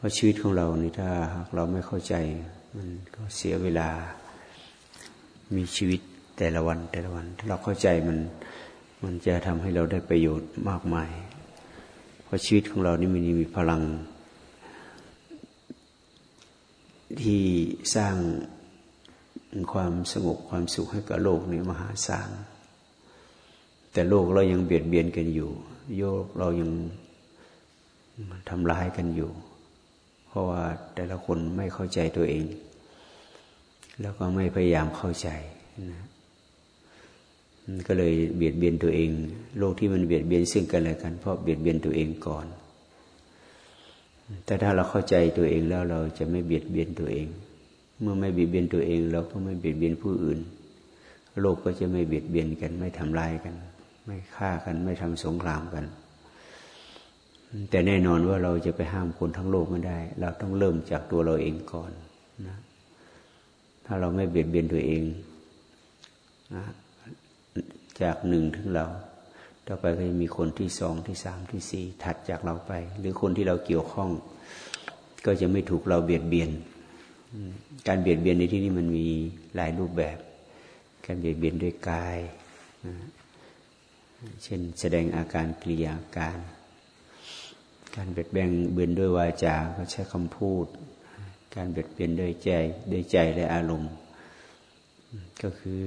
เพราะชีวิตของเรานี่ถ้าเราไม่เข้าใจ มันก็เสียเวลา มีชีวิตแต่ละวันแต่ละวัน ถ้าเราเข้าใจมันมันจะทำให้เราได้ประโยชน์มากมาย เพราะชีวิตของเรานี่มันมีพลัง ที่สร้างความสงบความสุขให้กับโลกนี้มหาศาลแต่โลกเรายังเบียดเบียนกันอยู่ โยกเรายังทำร้ายกันอยู่ เพราะว่าแต่ละคนไม่เข้าใจตัวเอง แล้วก็ไม่พยายามเข้าใจนะก็เลยเบียดเบียนตัวเอง โลกที่มันเบียดเบียนซึ่งกันและกัน เพราะเบียดเบียนตัวเองก่อน แต่ถ้าเราเข้าใจตัวเองแล้วเราจะไม่เบียดเบียนตัวเอง เมื่อไม่เบียดเบียนตัวเอง เราก็ไม่เบียดเบียนผู้อื่น โลกก็จะไม่เบียดเบียนกัน ไม่ทำลายกัน ไม่ฆ่ากัน ไม่ทำสงครามกัน แต่แน่นอนว่าเราจะไปห้ามคนทั้งโลกไม่ได้ เราต้องเริ่มจากตัวเราเองก่อนนะถ้าเราไม่เบียดเบียนตัวเองนะจากหนึ่งถึงเรา ต่อไปก็จะมีคนที่สองที่สามที่สี่ถัดจากเราไป หรือคนที่เราเกี่ยวข้อง ก็จะไม่ถูกเราเบียดเบียน การเบียดเบียนในที่นี้มันมีหลายรูปแบบ การเบียดเบียนด้วยกายเช่นแสดงอาการกริยาการ การเบียดเบียนเบียนด้วยวาจาก็ใช้คำพูด การเบียดเบียนด้วยใจด้วยใจและอารมณ์ ก็คือ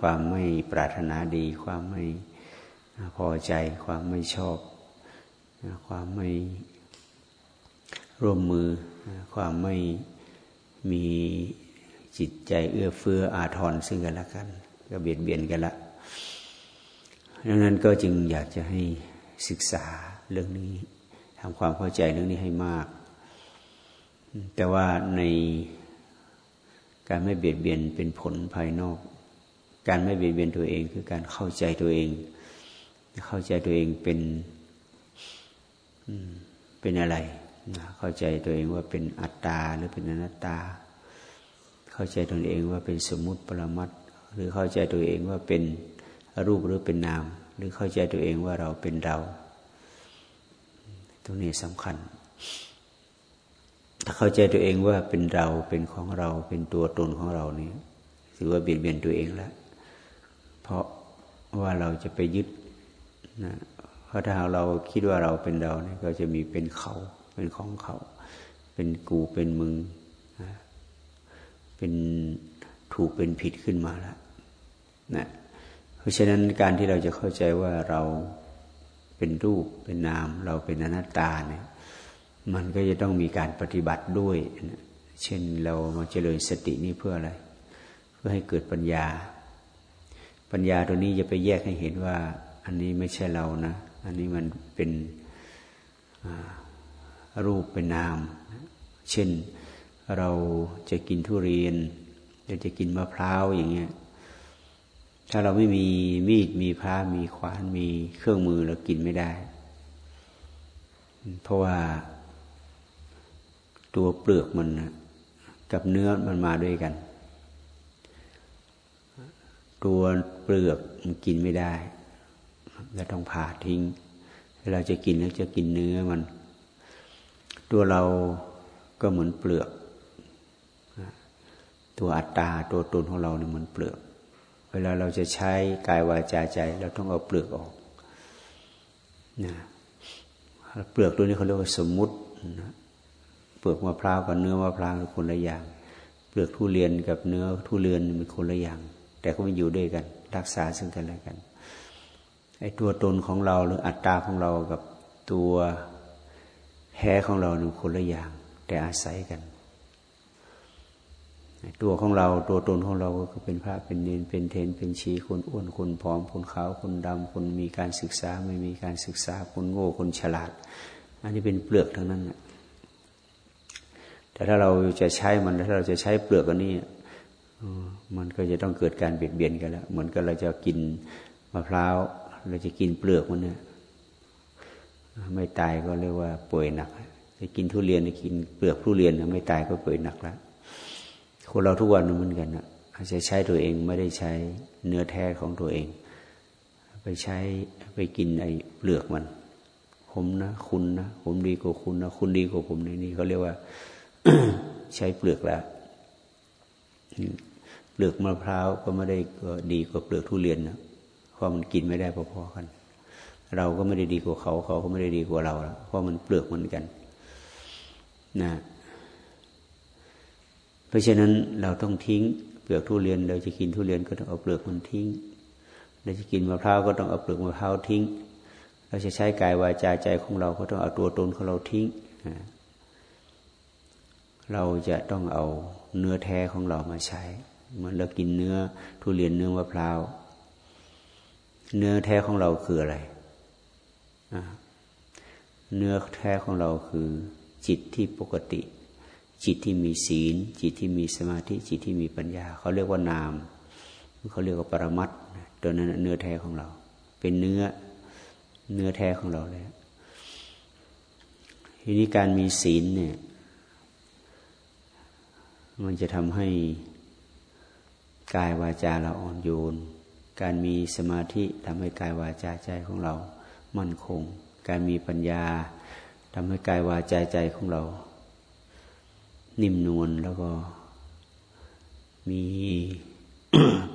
ความไม่ปรารถนาดี ความไม่พอใจ ความไม่ชอบ ความไม่ร่วมมือ ความไม่มีจิตใจเอื้อเฟื้ออาทรซึ่งกันและกัน ก็เบียดเบียนกันละดังนั้นก็จึงอยากจะให้ศึกษา เรื่องนี้ทำความเข้าใจเรื่องนี้ให้มาก แต่ว่าในการไม่เบียดเบียนเป็นผลภายนอก การไม่เบียดเบียนตัวเองคือการเข้าใจตัวเอง เข้าใจตัวเองเป็นเป็นอะไรเข้าใจตัวเองว่าเป็นอัตตาหรือเป็นอนัตตา เข้าใจตัวเองว่าเป็นสมมุติปรมัตหรือเข้าใจตัวเองว่าเป็นรูปหรือเป็นนาม หรือเข้าใจตัวเองว่าเราเป็นเรา รงนี้สำคัญ ถ้าเข้าใจตัวเองว่าเป็นเราเป็นของเราเป็นตัวตนของเรานี่ถือว่าเบียดเบียนตัวเองแล้ว เพราะว่าเราจะไปยึดนะเพราะถ้าเราคิดว่าเราเป็นเราเนี่ยก็จะมีเป็นเขาเป็นของเขา เป็นกูเป็นมึงนะเป็นถูกเป็นผิดขึ้นมาแล้วนะเพราะฉะนั้นการที่เราจะเข้าใจว่าเรา เป็นรูปเป็นนาม เราเป็นอนัตตาเนี่ยมันก็จะต้องมีการปฏิบัติด้วยเช่นเรามาเจริญสตินี่เพื่ออะไร เพื่อให้เกิดปัญญา ปัญญาตัวนี้จะไปแยกให้เห็นว่า อันนี้ไม่ใช่เรานะ อันนี้มันเป็นรูปเป็นนาม เช่นเราจะกินทุเรียนเราจะกินมะพร้าวอย่างเงี้ย ถ้าเราไม่มีมีดมีพ้ามีขวานมีเครื่องมือเรากินไม่ได้ เพราะว่าตัวเปลือกมันกับเนื้อมันมาด้วยกัน ตัวเปลือกมันกินไม่ได้เราต้องผ่าทิ้ง เราจะกินแล้วจะกินเนื้อมัน ตัวเราก็เหมือนเปลือก ตัวอัตตาตัวตนของเราเนี่ยเหมือนเปลือก วลาเราจะใช้กายวาจาใจ เราต้องเอาเปลือกออกนะเปลือกตัวนี้เขาเรียกว่าสมมุตินะเปลือกมะพร้าวกับเนื้อมะพร้าวเป็นคนละอย่าง เปลือกทุเรียนกับเนื้อทุเรียนเป็นคนละอย่าง แต่ก็มันอยู่ด้วยกัน รักษาซึ่งกันและกันไอ้ตัวตนของเราหรืออัตตาของเรากับตัวแท้ของเราเป็นคนละอย่าง แต่อาศัยกัน ตัวของเราตัวตนของเราก็คือเป็นพระเป็นเนนเป็นเทนเป็นชีคนอ้วนคนผอมคนขาวคนดำคนมีการศึกษาไม่มีการศึกษาคนโง่คนฉลาด อันนี้เป็นเปลือกทั้งนั้นนะแต่ถ้าเราจะใช้มันถ้าเราจะใช้เปลือกอันนี้มันก็จะต้องเกิดการเบียดเบียนกันแล้วเหมือนกับเราจะกินมะพร้าวเราจะกินเปลือกมันเนี่ยไม่ตายก็เรียกว่าป่วยหนักจะกินทุเรียนจะกินเปลือกทุเรียนไม่ตายก็ป่วยหนักแล้ว คนเราทุกวันเหมือนกันนะอาจจะใช้ตัวเองไม่ได้ใช้เนื้อแท้ของตัวเอง ไปใช้ไปกินไอ้เปลือกมัน ผมนะคุณนะผมดีกว่าคุณนะคุณดีกว่าผมในนี้เขาเรียกว่าใช้เปลือกแล้วเปลือกมะพร้าวก็ไม่ได้ดีกว่าเปลือกทุเรียนนะเพราะมันกินไม่ได้พอๆกัน เราก็ไม่ได้ดีกว่าเขา เขาก็ไม่ได้ดีกว่าเราเพราะมันเปลือกเหมือนกัน นะ เพราะฉะนั้นเราต้องทิ้งเปลือกทุเรียน เราจะกินทุเรียนก็ต้องเอาเปลือกมันทิ้ง เราจะกินมะพร้าวก็ต้องเอาเปลือกมะพร้าวทิ้ง เราจะใช้กายวาจาใจของเราก็ต้องเอาตัวตนของเราทิ้ง เราจะต้องเอาเนื้อแท้ของเรามาใช้เหมือนเรากินเนื้อทุเรียนเนื้อมะพร้าวเนื้อแท้ของเราคืออะไร เนื้อแท้ของเราคือจิตที่ปกติ จิตที่มีศีล จิตที่มีสมาธิจิตที่มีปัญญา เขาเรียกว่านามเขาเรียกว่าปรมัตตัวนั้นเนื้อแท้ของเรา เป็นเนื้อเนื้อแท้ของเราเลยทีนี้การมีศีลเนี่ย มันจะทำให้กายวาจาเราอ่อนโยน การมีสมาธิทำให้กายวาจาใจของเรา มั่นคง การมีปัญญาทำให้กายวาจาใจของเรา นิ่มนวลแล้วก็มี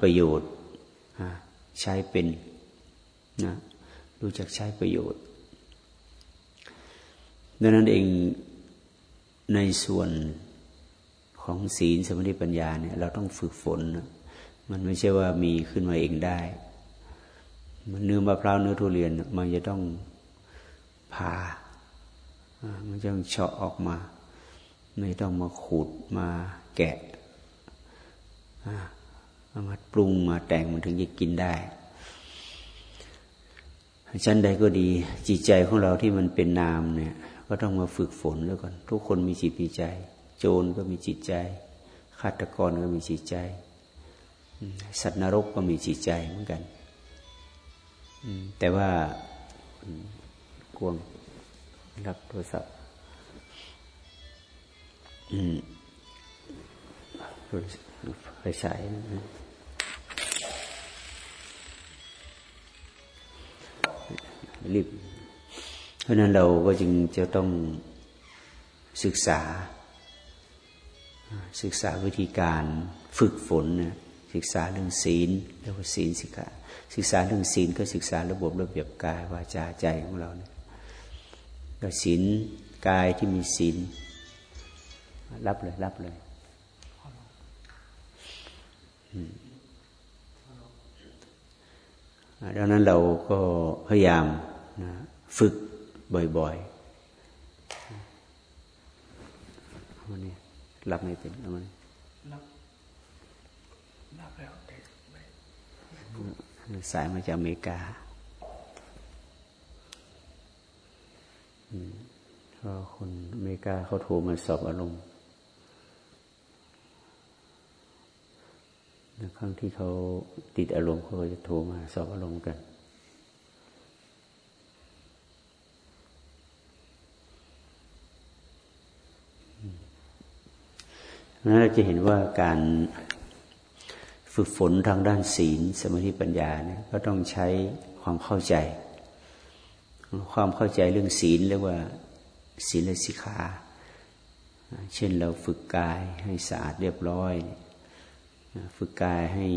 ประโยชน์ใช้เป็นนะรู้จักใช้ประโยชน์ดังนั้นเองในส่วนของศีลสมาธิปัญญาเนี่ยเราต้องฝึกฝน มันไม่ใช่ว่ามีขึ้นมาเองได้ มันเนื้อมะพร้าวเนื้อทุเรียน มันจะต้องผ่ามันจะต้องเฉาะออกมา ไม่ต้องมาขูดมาแกะมาปรุงมาแต่งมันถึงจะกินได้ชั้นใดก็ดีจิตใจของเราที่มันเป็นนามเนี่ย ก็ต้องมาฝึกฝนแล้วก่อนทุกคนมีจิตมีใจ โจรก็มีจิตใจฆาตกรก็มีจิตใจ สัตว์นรกก็มีจิตใจเหมือนกันแต่ว่ากวงรับโทรศัพท์ ไฟฉายรีบเพราะนั้นเราก็จึงจะต้องศึกษา ศึกษาวิธีการฝึกฝนนะศึกษาเรื่องศีลเรียกว่าศีลสิกขาศึกษาเรื่องศีลก็ศึกษาระบบระเบียบกายวาจาใจของเราเนี่ยศีลกายที่มีศีล รับเลย รับเลยดังนั้นเราก็พยายามนะฝึกบ่อยๆวันนี้รับไม่เป็นเอามันรับรับแล้วสายมาจากอเมริกาก็คนอเมริกาเขาโทรมาสอบอารมณ์ ครั้งที่เขาติดอารมณ์เขาจะโทรมาสอบอารมณ์กัน นั้นเราจะเห็นว่าการฝึกฝนทางด้านศีล สมาธิปัญญาเนี่ยก็ต้องใช้ความเข้าใจ ความเข้าใจเรื่องศีลเรียกว่าศีลสิกขา เช่นเราฝึกกายให้สะอาดเรียบร้อย ฝึกกายให้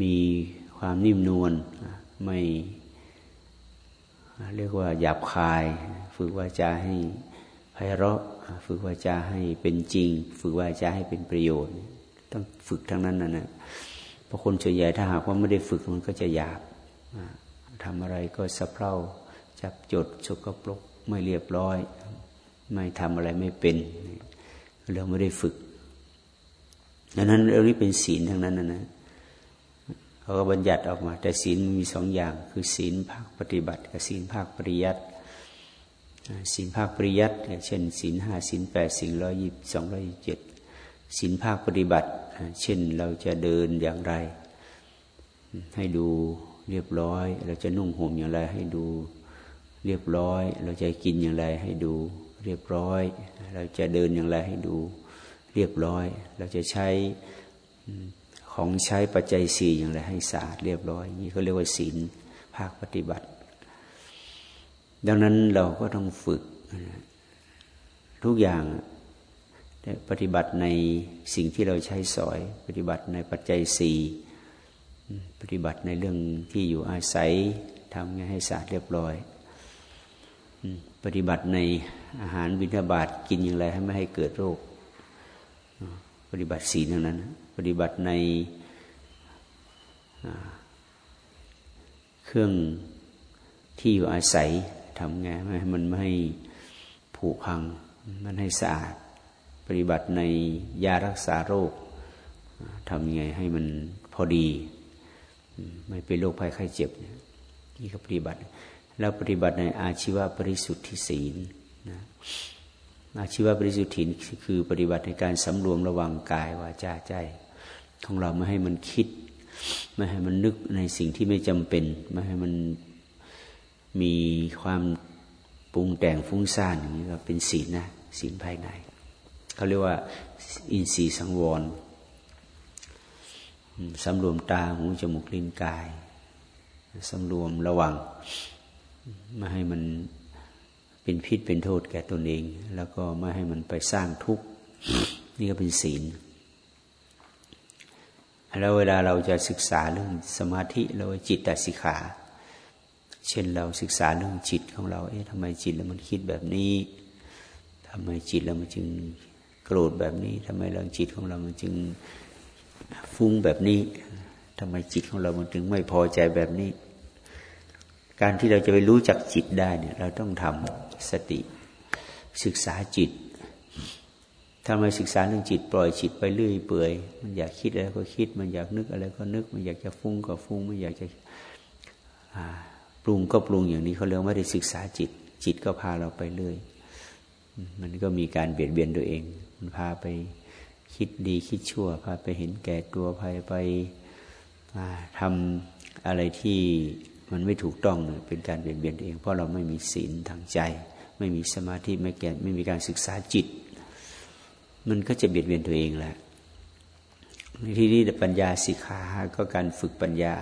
มีความนิ่มนวลไม่เรียกว่าหยาบคาย ฝึกวาจาให้ไพเราะ ฝึกวาจาให้เป็นจริง ฝึกวาจาให้เป็นประโยชน์ ต้องฝึกทั้งนั้นนะนะเพราะคนส่วนใหญ่ถ้าหากว่าไม่ได้ฝึกมันก็จะหยาบทำอะไรก็สะเพร่าจับจดชกปรกไม่เรียบร้อย ไม่ทำอะไรไม่เป็นเราไม่ได้ฝึก ดังนั้นเรื่องนี้เป็นศีลทั้งนั้นนะนะเขาก็บัญญัติออกมา แต่ศีลมีสองอย่าง คือศีลภาคปฏิบัติ กับศีลภาคปริยัติศีลภาคปริยัติเช่นศีลห้าศีลแปดศีลร้อยยี่สองร้อยเจ็ดศีลภาคปฏิบัติ เช่นเราจะเดินอย่างไร ให้ดูเรียบร้อย เราจะนุ่งห่มอย่างไรให้ดูเรียบร้อย เราจะกินอย่างไรให้ดูเรียบร้อย เราจะเดินอย่างไรให้ดู เรียบร้อย เราจะใช้ของใช้ปัจจัยสี่อย่างไรให้สะอาดเรียบร้อย นี่เขาเรียกว่าศีลภาคปฏิบัติ ดังนั้นเราก็ต้องฝึก ทุกอย่างปฏิบัติในสิ่งที่เราใช้สอย ปฏิบัติในปัจจัยสี่ปฏิบัติในเรื่องที่อยู่อาศัยทำไงให้สะอาดเรียบร้อย ปฏิบัติในอาหารวินาบาตกินอย่างไรให้ไม่ให้เกิดโรค ปฏิบัติสีลทั้งนั้น ปฏิบัติในเครื่องที่อยู่อาศัยทำไงให้มันไม่ให้ผุพัง มันให้สะอาด ปฏิบัติในยารักษาโรคทำยังไงให้มันพอดี ไม่เป็นโรคภัยไข้เจ็บนี่ก็ปฏิบัติ แล้วปฏิบัติในอาชีวบริสุทธิศีลนะ อาชีวบริสุทธิคือปฏิบัติในการสำรวมระวังกายวาจาใจ ของเราไม่ให้มันคิด ไม่ให้มันนึกในสิ่งที่ไม่จำเป็น ไม่ให้มันมีความปรุงแต่งฟุ้งซ่านอย่างนี้ก็เป็นศีลนะศีลภายในเขาเรียกว่า อินทรีย์สังวรสำรวมตาหูจมูกลิ้นกายสำรวมระวังไม่ให้มัน เป็นพิษเป็นโทษแก่ตนเอง แล้วก็ไม่ให้มันไปสร้างทุกข์นี่ก็เป็นศีล แล้วเวลาเราจะศึกษาเรื่องสมาธิเราจิตตสิกขา เช่นเราศึกษาเรื่องจิตของเรา เอ๊ะทำไมจิตแล้วมันคิดแบบนี้ทำไมจิตแล้วมันจึงโกรธแบบนี้ทำไมเรื่องจิตของเรามันจึงฟุ้งแบบนี้ทำไมจิตของเรามันถึงไม่พอใจแบบนี้ การที่เราจะไปรู้จักจิตได้เนี่ย เราต้องทำ สติ ศึกษาจิตถ้าไมศึกษาเรื่องจิตปล่อยจิตไปเรื่อยเปื่อยมันอยากคิดอะไรก็คิด มันอยากนึกอะไรก็นึก มันอยากจะฟุ้งก็ฟุ้งมันอยากจะปรุงก็ปรุงอย่างนี้เขาเรียกไม่ได้ศึกษาจิต จิตก็พาเราไปเรื่อยมันก็มีการเบียดเบียนตัวเอง มันพาไปคิดดีคิดชั่ว พาไปเห็นแก่ตัวพาไปทำอะไรที่ มันไม่ถูกต้องเป็นการเบียดเบียนเอง เพราะเราไม่มีศีลทางใจ ไม่มีสมาธิไม่แก่ไม่มีการศึกษาจิต มันก็จะเบียดเบียนตัวเองแหละที่นี่ปัญญาสิกขาก็การฝึกปัญญา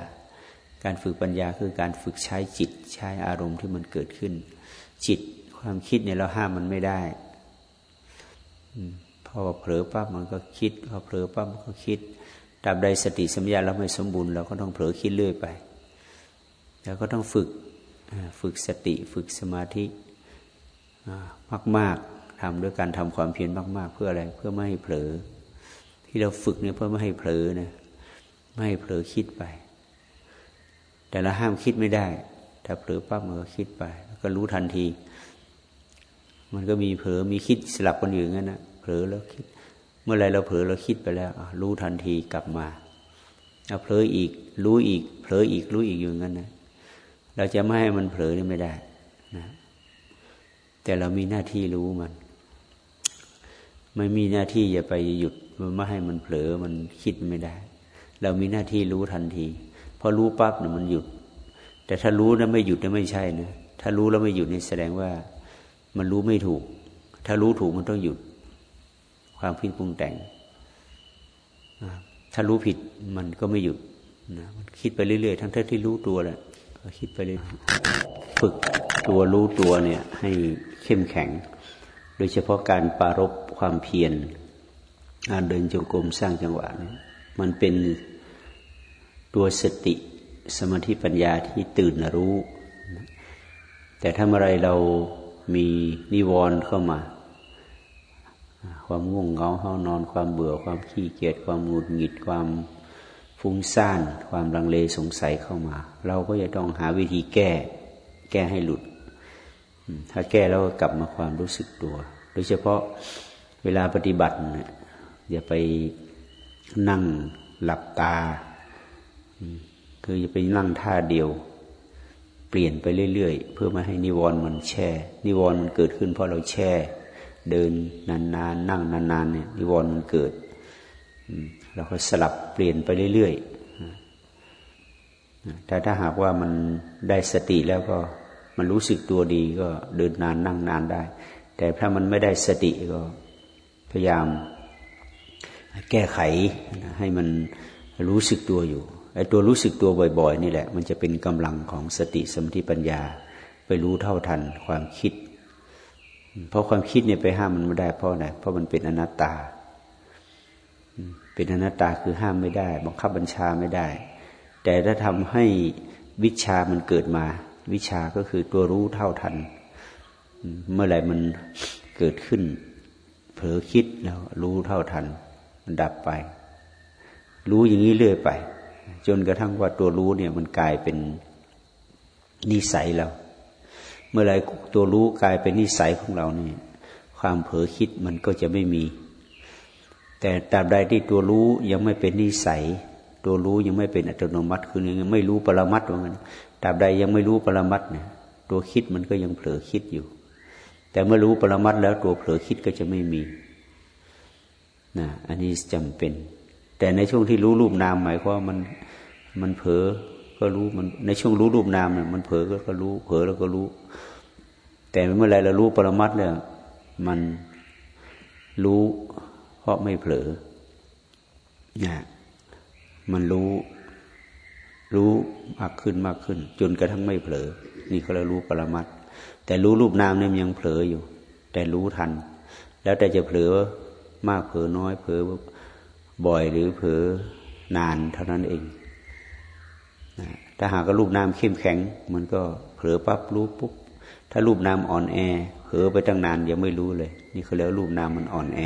การฝึกปัญญาคือการฝึกใช้จิตใช้อารมณ์ที่มันเกิดขึ้น จิตความคิดเนี่ยเราห้ามมันไม่ได้พอเผลอปั๊บมันก็คิดพอเผลอปั๊บมันก็คิดตราบใดสติสัมยาเราไม่สมบูรณ์เราก็ต้องเผลอคิดเรื่อยไป แล้วก็ต้องฝึกฝึกสติฝึกสมาธิมากๆทำด้วยการทำความเพียรมาก ๆ เพื่ออะไรเพื่อไม่ให้เผลอ ที่เราฝึกเนี่ยเพื่อไม่ให้เผลอนะไม่ให้เผลอคิดไป แต่เราห้ามคิดไม่ได้ถ้าเผลอปั๊บมันก็คิดไป แล้วก็รู้ทันที มันก็มีเผลอมีคิดสลับกันอยู่งั้นนะเผลอแล้วคิด เมื่อไรเราเผลอเราคิดไปแล้วรู้ทันทีกลับมาเอาเผลออีก รู้อีก เผลออีกรู้อีกอยู่งั้นนะ เราจะไม่ให้มันเผลอนี่ไม่ได้นะแต่เรามีหน้าที่รู้มัน ไม่มีหน้าที่จะไปหยุดมันไม่ให้มันเผลอมันคิดไม่ได้ เรามีหน้าที่รู้ทันทีพอรู้ปั๊บเนี่ยมันหยุด แต่ถ้ารู้แล้วไม่หยุดนี่ไม่ใช่นะถ้ารู้แล้วไม่หยุดนี่แสดงว่ามันรู้ไม่ถูก ถ้ารู้ถูกมันต้องหยุด ความคิดปรุงแต่งถ้ารู้ผิดมันก็ไม่หยุดนะมันคิดไปเรื่อยๆ ทั้งที่รู้ตัวแหละ คิดไปเลยฝึกตัวรู้ตัวเนี่ย ให้เข้มแข็ง โดยเฉพาะการปารบความเพียรการเดินจงกรมสร้างจังหวะเนี่ยมันเป็นตัวสติสมาธิปัญญาที่ตื่นรู้ แต่ถ้าเมื่อไรเรามีนิวรณ์เข้ามา ความง่วงเหงาห้านอนความเบื่อความขี้เกียจความหงุดหงิดความ ฟุ้งซ่านความลังเลสงสัยเข้ามา เราก็จะต้องหาวิธีแก้ แก้ให้หลุด ถ้าแก้แล้วก็กลับมาความรู้สึกตัว โดยเฉพาะเวลาปฏิบัติเนี่ยอย่าไปนั่งหลับตา คืออย่าไปนั่งท่าเดียว เปลี่ยนไปเรื่อยๆ เพื่อไม่ให้นิวรณ์มันแช่ นิวรณ์มันเกิดขึ้นเพราะเราแช่ เดินนานๆนนั่งนานๆเนี่ยนิวรณ์มันเกิด เราก็สลับเปลี่ยนไปเรื่อยๆแต่ถ้าหากว่ามันได้สติแล้วก็มันรู้สึกตัวดีก็เดินนานนั่งนานได้ แต่ถ้ามันไม่ได้สติก็พยายามแก้ไขให้มันรู้สึกตัวอยู่ไอ้ตัวรู้สึกตัวบ่อย ๆ นี่แหละ มันจะเป็นกำลังของสติสมธิปัญญา ไปรู้เท่าทันความคิด เพราะความคิดเนี่ยไปห้ามมันไม่ได้เพราะอะไรเพราะมันเป็นอนัตตา เป็นอนัตตาคือห้ามไม่ได้ บังคับบัญชาไม่ได้ แต่ถ้าทำให้วิชามันเกิดมา วิชาก็คือตัวรู้เท่าทัน เมื่อไหร่มันเกิดขึ้น เผลอคิดแล้วรู้เท่าทัน มันดับไป รู้อย่างนี้เรื่อยไป จนกระทั่งว่าตัวรู้เนี่ยมันกลายเป็นนิสัยเราเมื่อไรตัวรู้กลายเป็นนิสัยของเราเนี่ยความเผลอคิดมันก็จะไม่มี แต่ตราบใดที่ตัวรู้ยังไม่เป็นนิสัย ตัวรู้ยังไม่เป็นอัตโนมัติ คือยังไม่รู้ปรมัตว่างั้นตราบใดยังไม่รู้ปรมัตเนี่ยตัวคิดมันก็ยังเผลอคิดอยู่ แต่เมื่อรู้ปรมัตแล้วตัวเผลอคิดก็จะไม่มีนะอันนี้จำเป็น แต่ในช่วงที่รู้รูปนามหมายความมันมันเผลอก็รู้มันในช่วงรู้รูปนามเนี่ยมันเผลอก็รู้เผลอแล้วก็รู้ แต่เมื่อไรเรารู้ปรมัตเนี่ยมันรู้ เพราะไม่เผลอเนี่ยมันรู้ รู้มากขึ้นมากขึ้น จนกระทั่งไม่เผลอ นี่เขาเรียกรู้ปรมัตแต่รู้รูปนามเนี่ยยังเผลออยู่ แต่รู้ทัน แล้วแต่จะเผลอมากเผลอน้อย เผลอบ่อยหรือเผลอนานเท่านั้นเองถ้าหากรูปนามเข้มแข็ง มันก็เผลอปั๊บรู้ปุ๊บถ้ารูปนามอ่อนแอเผลอไปตั้งนานยังไม่รู้เลย นี่เขาเรียกรูปนามมันอ่อนแอ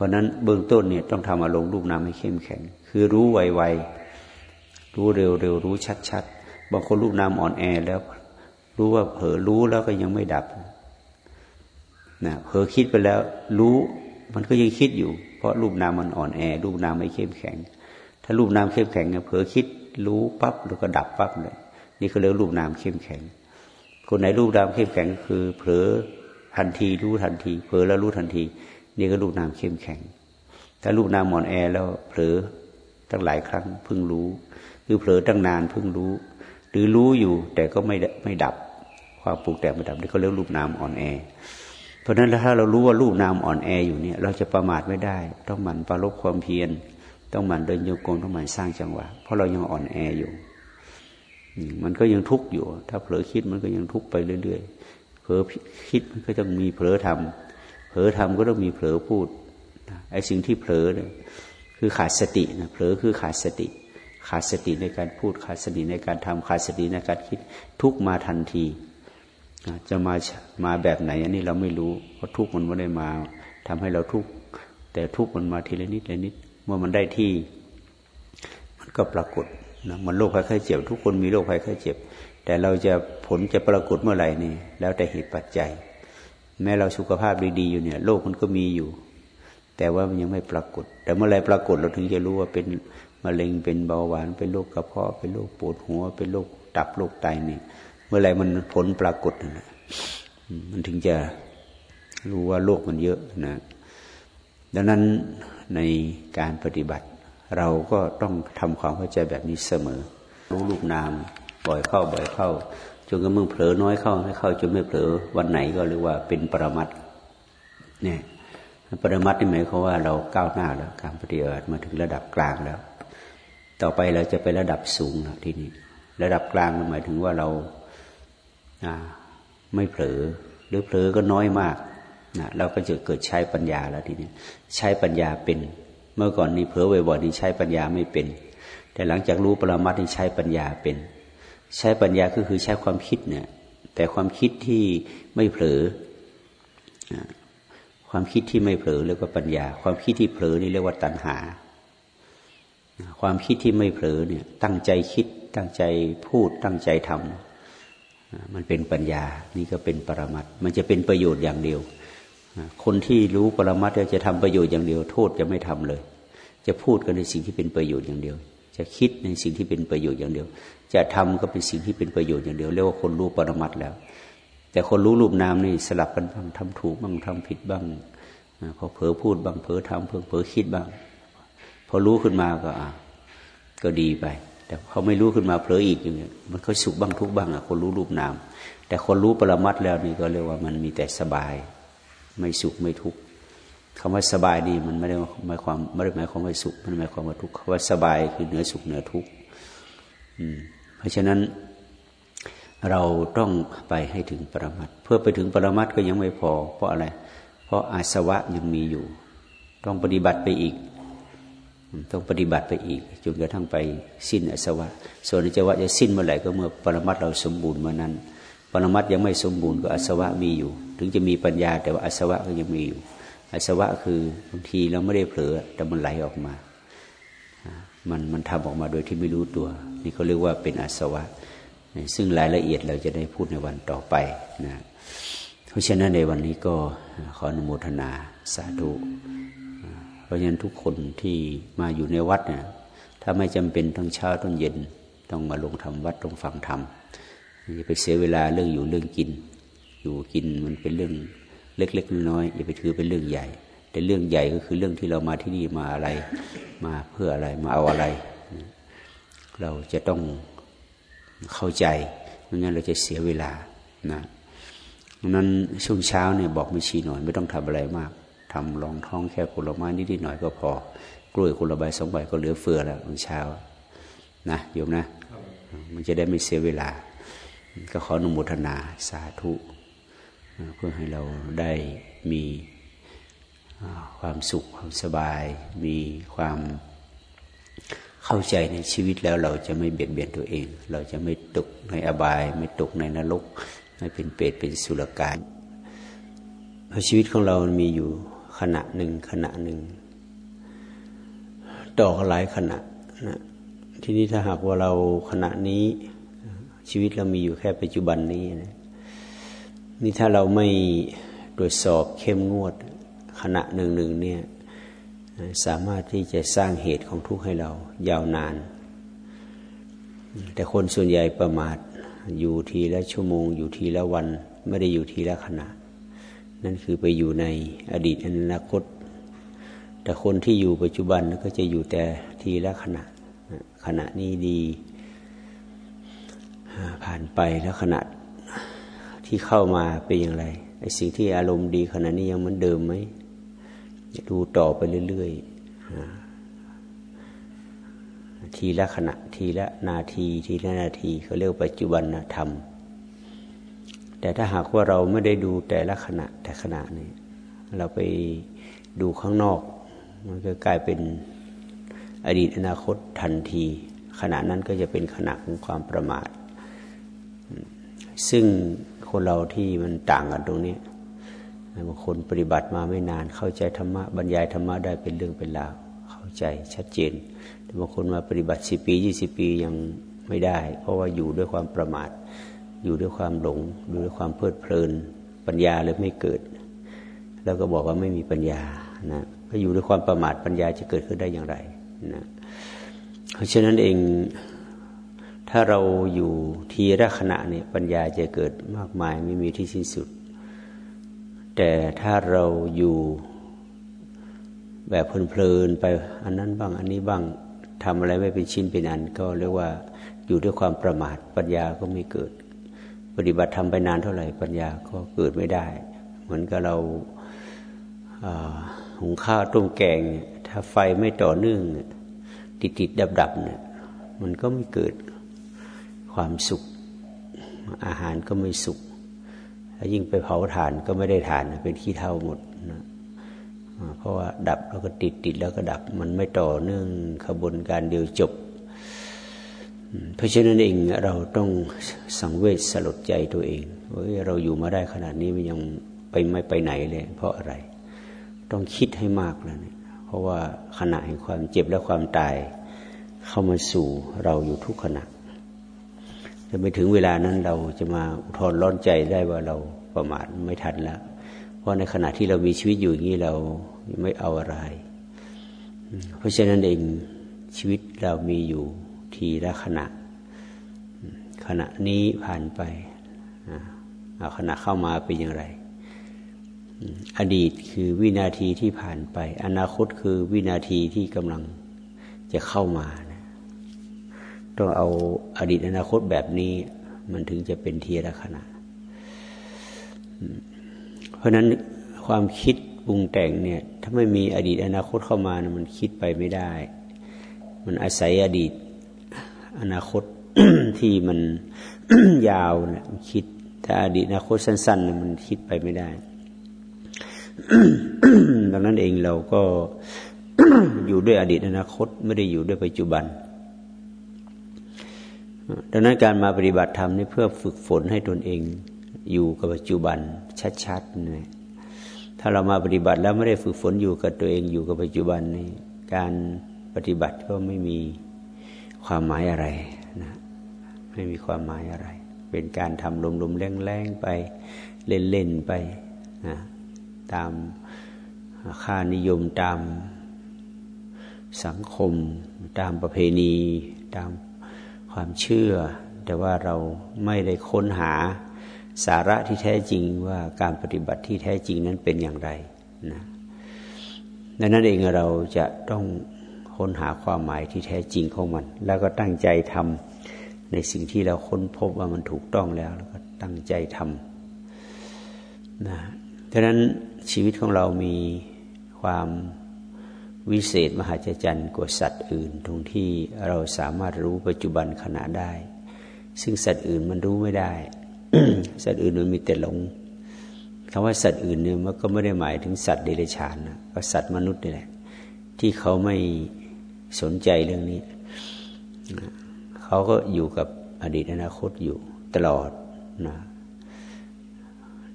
เพราะนั้นเบื้องต้นเนี่ยต้องทำอารมณ์รูปนามให้เข้มแข็ง คือรู้ไวๆรู้เร็วๆรู้ชัดๆบางคนรูปนามอ่อนแอแล้ว รู้ว่าเผลอรู้แล้วก็ยังไม่ดับนะเผลอคิดไปแล้ว รู้มันก็ยังคิดอยู่ เพราะรูปนามมันอ่อนแอ รูปนามไม่เข้มแข็ง ถ้ารูปนามเข้มแข็งเนี่ยเผลอคิดรู้ปั๊บแล้วก็ดับปั๊บเลย นี่เขาเรียกรูปนามเข้มแข็ง คนไหนรูปนามเข้มแข็งคือ เผลอทันทีรู้ทันที เผลอแล้วรู้ทันที นี่ก็รูปนามเข้มแข็ง ถ้ารูปนามหมอนแอแล้วเผลอตั้งหลายครั้งเพิ่งรู้หรือเผลอตั้งนานเพิ่งรู้ หรือรู้อยู่แต่ก็ไม่ไม่ดับ ความปลุกแต่ไม่ดับนี่เขาเรียกรูปนามอ่อนแอ เพราะฉะนั้นถ้าเรารู้ว่ารูปนามอ่อนแออยู่เนี่ย เราจะประมาทไม่ได้ ต้องหมั่นประลบความเพียร ต้องหมั่นเดินโยกงต้องหมั่นสร้างจังหวะ เพราะเรายังอ่อนแออยู่มันก็ยังทุกข์อยู่ ถ้าเผลอคิดมันก็ยังทุกข์ไปเรื่อยๆ เผลอคิดมันก็ต้องมีเผลอทำ เผลอทำก็ต้องมีเผลอพูดไอ้สิ่งที่เผลอเนี่ยคือขาดสตินะเผลอคือขาดสติ ขาดสติในการพูดขาดสติในการทำขาดสติในการคิดทุกมาทันที จะมามาแบบไหน อันนี้เราไม่รู้ เพราะทุกมันไม่ได้มาทำให้เราทุกแต่ทุกมันมาทีละนิดละนิดเมื่อมันได้ที่ มันก็ปรากฏนะมันโรคภัยไข้เจ็บ ทุกคนมีโรคภัยไข้เจ็บ แต่เราจะผลจะปรากฏเมื่อไหร่นี่แล้วแต่เหตุปัจจัย แม้เราสุขภาพดีๆอยู่เนี่ยโรคมันก็มีอยู่ แต่ว่ามันยังไม่ปรากฏ แต่เมื่อไรปรากฏเราถึงจะรู้ว่าเป็นมะเร็งเป็นเบาหวาน เป็นโรคกระเพาะเป็นโรคปวดหัว เป็นโรคตับโรคไตเนี่ย เมื่อไรมันผลปรากฏนะมันถึงจะรู้ว่าโรคมันเยอะนะดังนั้นในการปฏิบัติ เราก็ต้องทำความเข้าใจแบบนี้เสมอ รู้ลูกนามบ่อยเข้าบ่อยเข้า จนกระมึงเผลอน้อยเข้าไม่เข้าจนไม่เผลอวันไหนก็เรียกว่าเป็นปรมัตเนี่ยปรมัตนี่หมายความว่าเราก้าวหน้าแล้วการปฏิบัติมาถึงระดับกลางแล้ว ต่อไปเราจะไประดับสูงแล้วที่นี้ระดับกลางมันหมายถึงว่าเราไม่เผลอ หรือเผลอก็น้อยมากนะเราก็จะเกิดใช้ปัญญาแล้วทีนี้ใช้ปัญญาเป็น เมื่อก่อนนี้เผลอบ่อยๆนี่ใช้ปัญญาไม่เป็น แต่หลังจากรู้ปรมัตนี่ใช้ปัญญาเป็น ใช้ปัญญาก็คือใช้ความคิดเนี่ย แต่ความคิดที่ไม่เผลอความคิดที่ไม่เผลอเรียกว่าปัญญา ความคิดที่เผลอนี่เรียกว่าตัณหา ความคิดที่ไม่เผลอเนี่ย ตั้งใจคิด ตั้งใจพูด ตั้งใจทำมันเป็นปัญญา นี่ก็เป็นปรมัตมันจะเป็นประโยชน์อย่างเดียว คนที่รู้ปรมัตจะทำประโยชน์อย่างเดียว โทษจะไม่ทำเลย จะพูดกันในสิ่งที่เป็นประโยชน์อย่างเดียว จะคิดในสิ่งที่เป็นประโยชน์อย่างเดียว จะทำก็เป็นสิ่งที่เป็นประโยชน์อย่างเดียวเรียกว่าคนรู้ปรมัตแล้ว แต่คนรู้รูปนามนี่สลับกันบ้างทำถูกบ้างทำผิดบ้างพอเผลอพูดบ้างเผลอทำเพิ่งเผลอคิดบ้าง พอรู้ขึ้นมาก็อะก็ดีไป แต่เขาไม่รู้ขึ้นมาเผลออีกอย่างเงี้ยมันก็สุขบ้างทุกบ้างอะคนรู้รูปนาม แต่คนรู้ปรมัตแล้วนี่ก็เรียกว่ามันมีแต่สบาย ไม่สุขไม่ทุกข์ คำว่าสบายนี่มันไม่ได้หมายความไม่ได้หมายความว่าสุขมันหมายความว่าทุกข์คำว่าสบายคือเหนือสุขเหนือทุกข์เพราะฉะนั้นเราต้องไปให้ถึงปรมัตเพื่อไปถึงปรมัตก็ยังไม่พอ เพราะอะไร เพราะอาสวะยังมีอยู่ ต้องปฏิบัติไปอีก ต้องปฏิบัติไปอีกจนกระทั่งไปสิ้นอาสวะ ส่วนอาสวะจะสิ้นเมื่อไหร่ก็เมื่อปรมัตเราสมบูรณ์เมื่อนั้น ปรมัตยังไม่สมบูรณ์ก็อาสวะมีอยู่ ถึงจะมีปัญญาแต่ว่าอาสวะก็ยังมีอยู่ อาสวะคือบางทีเราไม่ได้เผลอแต่มันไหลออกมามันมันทำออกมาโดยที่ไม่รู้ตัว นี่เขาเรียกว่าเป็นอาสวะ ซึ่งรายละเอียดเราจะได้พูดในวันต่อไปนะเพราะฉะนั้นในวันนี้ก็ขออนุโมทนาสาธุ เพราะฉะนั้นทุกคนที่มาอยู่ในวัดเนี่ยถ้าไม่จำเป็นต้องเช้าต้องเย็น ต้องมาลงทำวัดต้องฟังธรรมอย่าไปเสียเวลาเรื่องอยู่เรื่องกิน อยู่กินมันเป็นเรื่อง เล็กๆน้อยๆอย่าไปถือเป็นเรื่องใหญ่ แต่เรื่องใหญ่ก็คือเรื่องที่เรามาที่นี่มาอะไร มาเพื่ออะไรมาเอาอะไร เราจะต้องเข้าใจไม่งั้นเราจะเสียเวลานะนั้นช่วงเช้าเนี่ยบอกไม่ชีหน่อยไม่ต้องทำอะไรมากทำรองท้องแค่ผลไม้นิดๆหน่อยก็พอกล้วยคนละใบสองใบก็เหลือเฟือแล้วตอนเช้านะโยมนะ มันจะได้ไม่เสียเวลา ก็ขออนุโมทนาสาธุ เพื่อให้เราได้มีความสุขความสบาย มีความเข้าใจในชีวิตแล้วเราจะไม่เบียดเบียนตัวเอง เราจะไม่ตกในอบาย ไม่ตกในนรก ไม่เป็นเปรตเป็นสุรกายเพราะชีวิตของเรามีอยู่ขณะหนึ่งขณะหนึ่งต่อหลายขณะนะทีนี้ถ้าหากว่าเราขณะนี้ชีวิตเรามีอยู่แค่ปัจจุบันนี้นะ นี่ถ้าเราไม่ตรวจสอบเข้มงวดขณะหนึ่งหนึ่งเนี่ยสามารถที่จะสร้างเหตุของทุกข์ให้เรายาวนาน แต่คนส่วนใหญ่ประมาทอยู่ทีละชั่วโมง อยู่ทีละวัน ไม่ได้อยู่ทีละขณะ นั่นคือไปอยู่ในอดีตอนาคต แต่คนที่อยู่ปัจจุบันก็จะอยู่แต่ทีละขณะ ขณะนี้ดี ผ่านไปแล้วขณะ ที่เข้ามาเป็นอย่างไรไอ้สิ่งที่อารมณ์ดีขณะนี้ยังเหมือนเดิมไหมดูต่อไปเรื่อยๆทีละขณะทีละนาทีทีละนาทีเขาเรียกปัจจุบันธรรม แต่ถ้าหากว่าเราไม่ได้ดูแต่ละขณะแต่ขณะนี้เราไปดูข้างนอก มันก็กลายเป็นอดีตอนาคตทันที ขณะนั้นก็จะเป็นขณะของความประมาท ซึ่ง คนเราที่มันต่างกันตรงนี้บางคนปฏิบัติมาไม่นาน เข้าใจธรรมะบรรยายธรรมะได้เป็นเรื่องเป็นราวเข้าใจชัดเจน แต่บางคนมาปฏิบัติสิปียี่สิบปียังไม่ได้ เพราะว่าอยู่ด้วยความประมาท อยู่ด้วยความหลงอยู่ด้วยความเพลิดเพลิน ปัญญาเลยไม่เกิด แล้วก็บอกว่าไม่มีปัญญานะก็อยู่ด้วยความประมาทปัญญาจะเกิดขึ้นได้อย่างไรนะเพราะฉะนั้นเอง ถ้าเราอยู่ทีละขณะเนี่ยปัญญาจะเกิดมากมายไม่มีที่สิ้นสุด แต่ถ้าเราอยู่แบบเพลินๆไปอันนั้นบ้างอันนี้บ้างทำอะไรไม่เป็นชิ้นเป็นอัน ก็เรียกว่าอยู่ด้วยความประมาทปัญญาก็ไม่เกิด ปฏิบัติทำไปนานเท่าไหร่ปัญญาก็เกิดไม่ได้ เหมือนกับเราหุงข้าวต้มแกง ถ้าไฟไม่ต่อเนื่องติดติดดับดับเนี่ยมันก็ไม่เกิด ความสุข อาหารก็ไม่สุขถ้ายิ่งไปเผาถ่านก็ไม่ได้ถ่านเป็นขี้เท่าหมดนะเพราะว่าดับแล้วก็ติดติดแล้วก็ดับ มันไม่ต่อเนื่องขบวนการเดียวจบ เพราะฉะนั้นเองเราต้องสังเวชสลดใจตัวเองว่าเราอยู่มาได้ขนาดนี้มันยังไปไม่ไปไหนเลย เพราะอะไร ต้องคิดให้มากแล้วเนี่ยเพราะว่าขณะแห่งความเจ็บและความตาย เข้ามาสู่เราอยู่ทุกขณะ ถ้าไปถึงเวลานั้นเราจะมาอุทธรร้อนใจได้ว่าเราประมาทไม่ทันแล้ว เพราะในขณะที่เรามีชีวิตอยู่อย่างนี้เราไม่เอาอะไร เพราะฉะนั้นเองชีวิตเรามีอยู่ทีละขณะ ขณะนี้ผ่านไปเอาขณะเข้ามาเป็นอย่างไร อดีตคือวินาทีที่ผ่านไป อนาคตคือวินาทีที่กำลังจะเข้ามา ต้องเอาอดีตอนาคตแบบนี้ มันถึงจะเป็นเทีละขณะ เพราะนั้นความคิดปรุงแต่งเนี่ย ถ้าไม่มีอดีตอนาคตเข้ามานะมันคิดไปไม่ได้ มันอาศัยอดีตอนาคตที่มันยาวนะคิดถ้าอดีตอนาคตสั้นๆมันคิดไปไม่ได้ ดังนั้นเองเราก็อยู่ด้วยอดีตอนาคตไม่ได้อยู่ด้วยปัจจุบัน ดังนั้นการมาปฏิบัติธรรมนี่เพื่อฝึกฝนให้ตนเองอยู่กับปัจจุบันชัดๆนะถ้าเรามาปฏิบัติแล้วไม่ได้ฝึกฝนอยู่กับตัวเองอยู่กับปัจจุบันนี่การปฏิบัติก็ไม่มีความหมายอะไรนะไม่มีความหมายอะไร เป็นการทำลมๆแรงๆไปเล่นๆไปนะตามค่านิยมตามสังคม ตามประเพณีตาม ความเชื่อ แต่ว่าเราไม่ได้ค้นหาสาระที่แท้จริงว่าการปฏิบัติที่แท้จริงนั้นเป็นอย่างไรนะดังนั้นเองเราจะต้องค้นหาความหมายที่แท้จริงของมัน แล้วก็ตั้งใจทำในสิ่งที่เราค้นพบว่ามันถูกต้องแล้ว แล้วก็ตั้งใจทำนะดังนั้นชีวิตของเรามีความ วิเศษมหาจรรย์กว่าสัตว์อื่น ตรงที่เราสามารถรู้ปัจจุบันขณะได้ ซึ่งสัตว์อื่นมันรู้ไม่ได้ สัตว์อื่นมันมีแต่หลงคำว่าสัตว์อื่นเนี่ยมันก็ไม่ได้หมายถึงสัตว์เดรัจฉานนะก็สัตว์มนุษย์นี่แหละ ที่เขาไม่สนใจเรื่องนี้ เขาก็อยู่กับอดีตอนาคตอยู่ตลอดนะ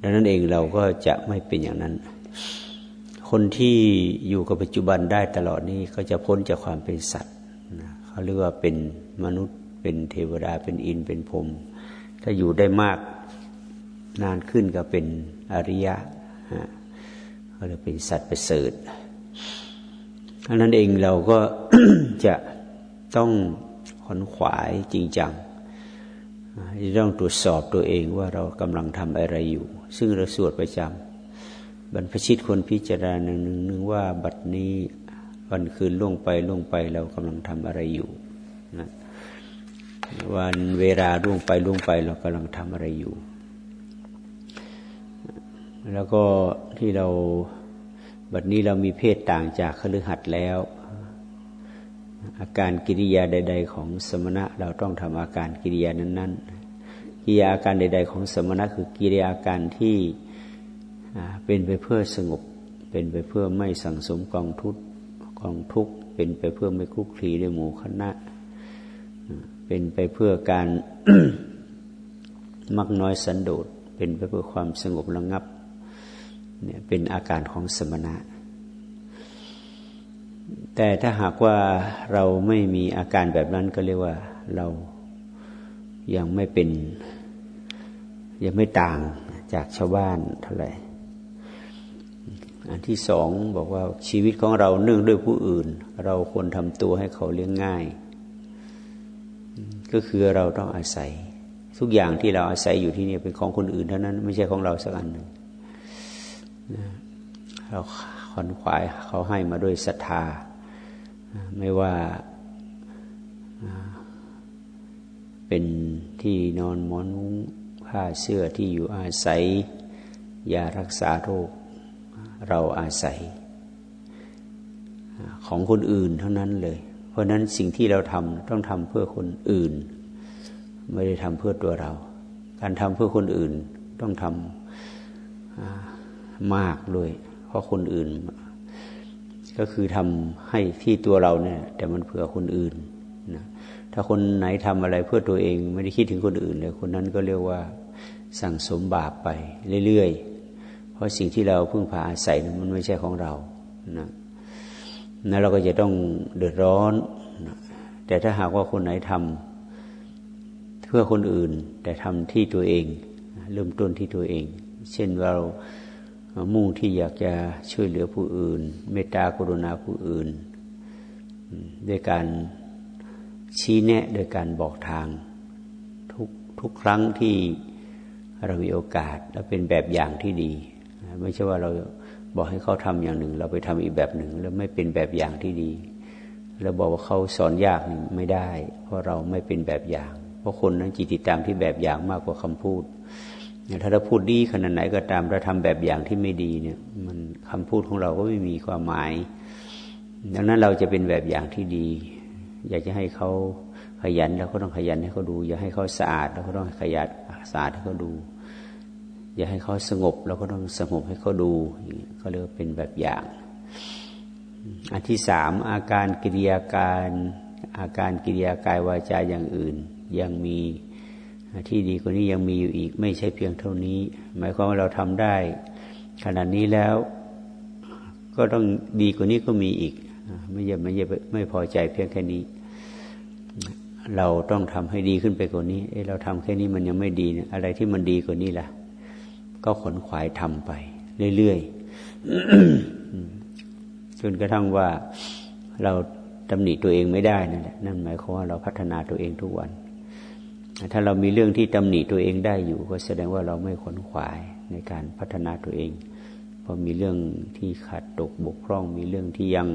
ดังนั้นเองเราก็จะไม่เป็นอย่างนั้น คนที่อยู่กับปัจจุบันได้ตลอดนี้ก็จะพ้นจากความเป็นสัตว์นะเขาเรียกว่าเป็นมนุษย์เป็นเทวดาเป็นอินเป็นพรมถ้าอยู่ได้มากนานขึ้นก็เป็นอริยะเขาเรียเป็นสัตว์ประเสริฐอันนั้นเองเราก็จะต้องขนขวายจริงจังจะต้องตรวจสอบตัวเองว่าเรากำลังทำอะไรอยู่ ซึ่งเราสวดประจำ บรรพชิตคนพิจารณาหนึ่งหนึ่งว่าบัดนี้วันคืนล่วงไปล่วงไปเรากำลังทำอะไรอยู่นะวันเวลาล่วงไปล่วงไปเรากำลังทำอะไรอยู่ แล้วก็ที่เราบัดนี้เรามีเพศต่างจากคฤหัสถ์แล้ว อาการกิริยาใด ๆ ของสมณะเราต้องทำอาการกิริยานั้น ๆ กิริยาอาการใด ๆ ของสมณะคือกิริยาการที่ เป็นไปเพื่อสงบ เป็นไปเพื่อไม่สั่งสมกองทุกกองทุกเป็นไปเพื่อไม่คุกคีด้วยหมู่คณะ เป็นไปเพื่อการมักน้อยสันโดษ เป็นไปเพื่อความสงบระงับเนี่ยเป็นอาการของสมณะ แต่ถ้าหากว่าเราไม่มีอาการแบบนั้นก็เรียกว่าเรายังไม่เป็นยังไม่ต่างจากชาวบ้านเท่าไหร่ อันที่สองบอกว่าชีวิตของเราเนื่องด้วยผู้อื่น เราควรทำตัวให้เขาเลี้ยงง่าย ก็คือเราต้องอาศัย ทุกอย่างที่เราอาศัยอยู่ที่นี่เป็นของคนอื่นเท่านั้น ไม่ใช่ของเราสักอันหนึ่งเราขอนขวายเขาให้มาด้วยศรัทธา ไม่ว่าเป็นที่นอนหมอนผ้าเสื้อที่อยู่อาศัยยารักษาโรค เราอาศัยของคนอื่นเท่านั้นเลย เพราะนั้นสิ่งที่เราทำต้องทำเพื่อคนอื่น ไม่ได้ทำเพื่อตัวเรา การทำเพื่อคนอื่นต้องทำมากด้วย เพราะคนอื่น ก็คือทำให้ที่ตัวเราเนี่ย แต่มันเผื่อคนอื่นนะถ้าคนไหนทำอะไรเพื่อตัวเอง ไม่ได้คิดถึงคนอื่นเลยคนนั้นก็เรียกว่าสั่งสมบาปไปเรื่อยๆ เพราะสิ่งที่เราพึ่งพาอาศัยมันไม่ใช่ของเรานะนั้นเราก็จะต้องเดือดร้อนนะแต่ถ้าหากว่าคนไหนทำเพื่อคนอื่น แต่ทำที่ตัวเอง เริ่มต้นที่ตัวเอง เช่นเรามุ่งที่อยากจะช่วยเหลือผู้อื่น เมตตากรุณาผู้อื่น ด้วยการชี้แนะโดยการบอกทางทุกทุกครั้งที่เรามีโอกาสและเป็นแบบอย่างที่ดี ไม่ใช่ว่าเราบอกให้เขาทำอย่างหนึ่ง เราไปทำอีกแบบหนึ่ง แล้วไม่เป็นแบบอย่างที่ดี แล้วบอกว่าเขาสอนยากไม่ได้ เพราะเราไม่เป็นแบบอย่าง เพราะคนนั้นจิตติดตามที่แบบอย่างมากกว่าคำพูดถ้าเราพูดดีขนาดไหนก็ตามเราทำแบบอย่างที่ไม่ดีเนี่ย มันคำพูดของเราก็ไม่มีความหมาย ดังนั้นเราจะเป็นแบบอย่างที่ดี อยากจะให้เขาขยันเราก็ต้องขยันให้เขาดู อย่าให้เขาสะอาดเราก็ต้องขยันสะอาดให้เขาดู อย่าให้เขาสงบเราก็ต้องสงบให้เขาดูเขาเรียกเป็นแบบอย่าง อันที่สามอาการกิริยาการอาการกิริยากายวาจาอย่างอื่น ยังมีที่ดีกว่านี้ยังมีอยู่อีกไม่ใช่เพียงเท่านี้ หมายความว่าเราทำได้ ขนาดนี้แล้วก็ต้องดีกว่านี้ก็มีอีก ไม่ใช่ไม่ใช่ไม่พอใจเพียงแค่นี้ เราต้องทำให้ดีขึ้นไปกว่านี้เอ้เราทำแค่นี้มันยังไม่ดีเนี่ยอะไรที่มันดีกว่านี้ล่ะ ก็ขนขวายทำไป เรื่อยๆจนกระทั่งว่าเราตำหนิตัวเองไม่ได้นั่นแหละนั่นหมายความว่าเราพัฒนาตัวเองทุกวัน ถ้าเรามีเรื่องที่ตำหนิตัวเองได้อยู่ ก็แสดงว่าเราไม่ขนขวายในการพัฒนาตัวเองพอมีเรื่องที่ขาดตกบกพร่อง มีเรื่องที่ยัง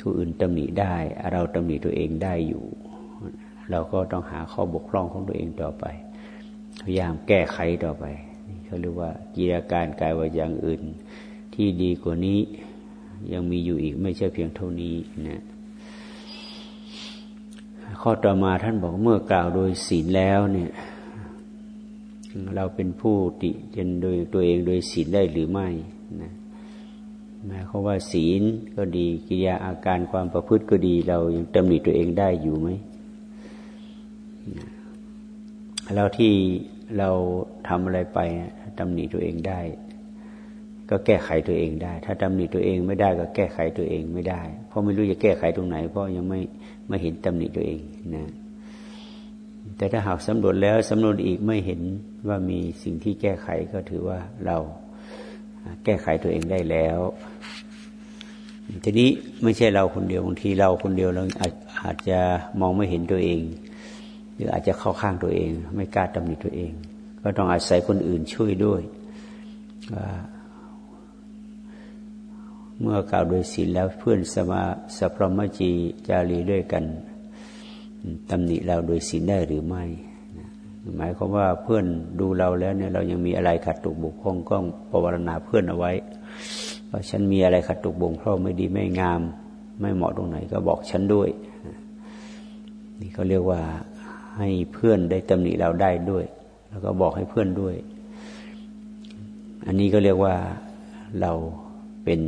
ผู้อื่นตำหนิได้ เราตำหนิตัวเองได้อยู่ เราก็ต้องหาข้อบกพร่องของตัวเองต่อไปพยายามแก้ไขต่อไป เขาเรียกว่ากิจการกายวาอย่างอื่น ที่ดีกว่านี้ยังมีอยู่อีกไม่ใช่เพียงเท่านี้นะข้อต่อมาท่านบอกเมื่อกล่าวโดยศีลแล้วเนี่ยเราเป็นผู้ติเจนโดยตัวเองโดยศีลได้หรือไม่นะหมายความว่าศีลก็ดีกิริยาอาการความประพฤติก็ดี เรายังตำหนิตัวเองได้อยู่ไหมแล้วที่ เราทำอะไรไปตำหนิตัวเองได้ ก็แก้ไขตัวเองได้ ถ้าตำหนิตัวเองไม่ได้ก็แก้ไขตัวเองไม่ได้ เพราะไม่รู้จะแก้ไขตรงไหน เพราะยังไม่ไม่เห็นตำหนิตัวเองนะแต่ถ้าหากสำรวจแล้วสำรวจอีกไม่เห็นว่ามีสิ่งที่แก้ไขก็ถือว่าเราแก้ไขตัวเองได้แล้ว ทีนี้ไม่ใช่เราคนเดียวบางทีเราคนเดียวเราอาจจะมองไม่เห็นตัวเอง หรืออาจจะเข้าข้างตัวเอง ไม่กล้าตำหนิตัวเอง ก็ต้องอาศัยคนอื่นช่วยด้วยว่าเมื่อกล่าวโดยศีลแล้วเพื่อนสมาสพรมจีจารีด้วยกันตำหนิเราโดยศีลได้หรือไม่หมายความว่าเพื่อนดูเราแล้วเนี่ยเรายังมีอะไรขัดตกบกพร่องก็ปรารณาเพื่อนเอาไว้ว่าฉันมีอะไรขัดตกบกพร่องไม่ดีไม่งาม ไม่เหมาะตรงไหนก็บอกฉันด้วย นี่เขาเรียกว่า ให้เพื่อนได้ตำหนิเราได้ด้วย แล้วก็บอกให้เพื่อนด้วย อันนี้ก็เรียกว่าเราเป็น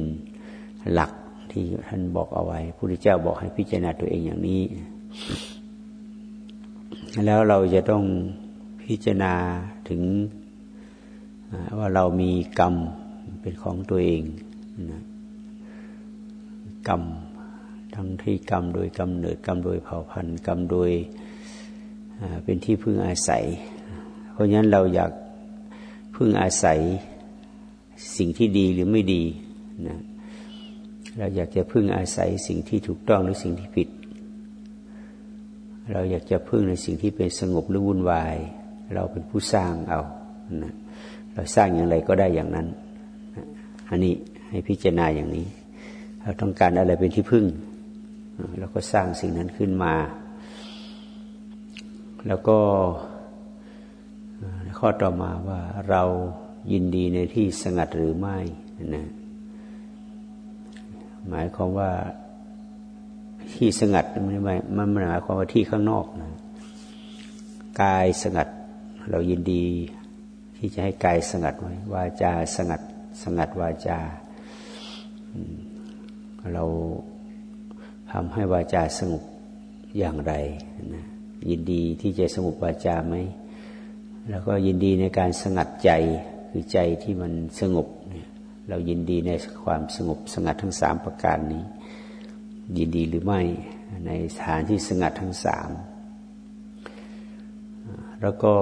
หลักที่ท่านบอกเอาไว้พระพุทธเจ้าบอกให้พิจารณาตัวเองอย่างนี้ แล้วเราจะต้องพิจารณาถึงว่าเรามีกรรมเป็นของตัวเองนะกรรมทั้งที่กรรมโดยกำเนิดกรรมโดยเผ่าพันธุ์กรรมโดย เป็นที่พึ่งอาศัย เพราะฉะนั้นเราอยากพึ่งอาศัยสิ่งที่ดีหรือไม่ดีนะเราอยากจะพึ่งอาศัยสิ่งที่ถูกต้องหรือสิ่งที่ผิด เราอยากจะพึ่งในสิ่งที่เป็นสงบหรือวุ่นวาย เราเป็นผู้สร้างเอานะเราสร้างอย่างไรก็ได้อย่างนั้นอันนี้ให้พิจารณาอย่างนี้ เราต้องการอะไรเป็นที่พึ่ง เราก็สร้างสิ่งนั้นขึ้นมา แล้วก็ข้อต่อมาว่าเรายินดีในที่สงัดหรือไม่นะหมายความว่าที่สงัดมันไม่มันหมายความว่าที่ข้างนอกนะกายสงัด เรายินดีที่จะให้กายสงัดไว้วาจาสงัดสงัดวาจา เราทำให้วาจาสงบอย่างไรนะ ยินดีที่จะสงบวาจาไหมแล้วก็ยินดีในการสงัดใจคือใจที่มันสงบเรายินดีในความสงบสงัดทั้งสามประการนี้ ยินดีหรือไม่ในสถานที่สงัดทั้งสามแล้วก็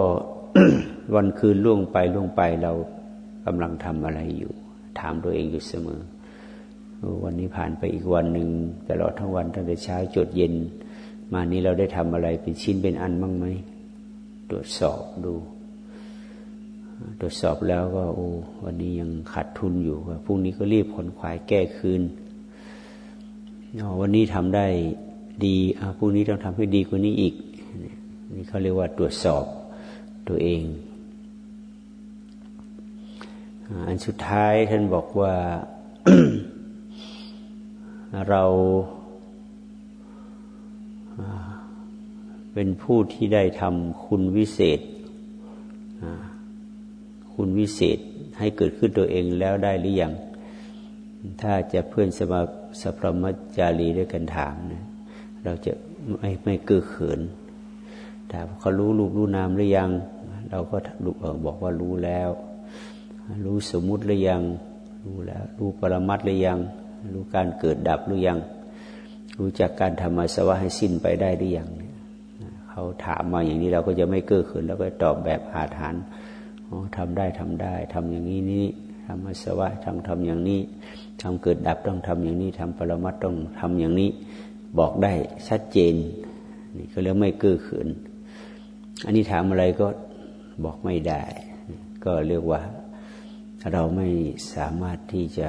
วันคืนล่วงไปล่วงไปเรากำลังทำอะไรอยู่ ถามตัวเองอยู่เสมอ วันนี้ผ่านไปอีกวันหนึ่งตลอดทั้งวันตั้งแต่เช้าจดเย็น มานี้เราได้ทำอะไรเป็นชิ้นเป็นอันบ้างไหมตรวจสอบดู ตรวจสอบแล้วก็โอ้วันนี้ยังขาดทุนอยู่พรุ่งนี้ก็รีบขนขวายแก้คืนวันนี้ทำได้ดีพรุ่งนี้ต้องทำให้ดีกว่านี้อีก นี่เขาเรียกว่าตรวจสอบตัวเอง อันสุดท้ายท่านบอกว่าเรา เป็นผู้ที่ได้ทำคุณวิเศษ คุณวิเศษให้เกิดขึ้นตัวเองแล้วได้หรือยัง ถ้าจะเพื่อนสมาสพรมจารีด้วยกันถามนะเราจะไม่ไม่เกือเขินถามเขารู้รูปรู้นามหรือยัง เราก็บอกว่ารู้แล้ว รู้สมมุติหรือยัง รู้แล้ว รู้ปรมัตหรือยัง รู้การเกิดดับหรือยัง รู้จักการทำมาสวะให้สิ้นไปได้หรือยัง เขาถามมาอย่างนี้เราก็จะไม่เก้อขินแล้วก็ตอบแบบอาถรรพ์ทำได้ทำได้ทำอย่างนี้นี้ทำมาสวะทำทำอย่างนี้ทำเกิดดับต้องทำอย่างนี้ทำปรมัตต้องทำอย่างนี้ บอกได้ชัดเจน นี่ก็เรียกไม่เก้อขินอันนี้ถามอะไรก็บอกไม่ได้ ก็เรียกว่าเราไม่สามารถที่จะ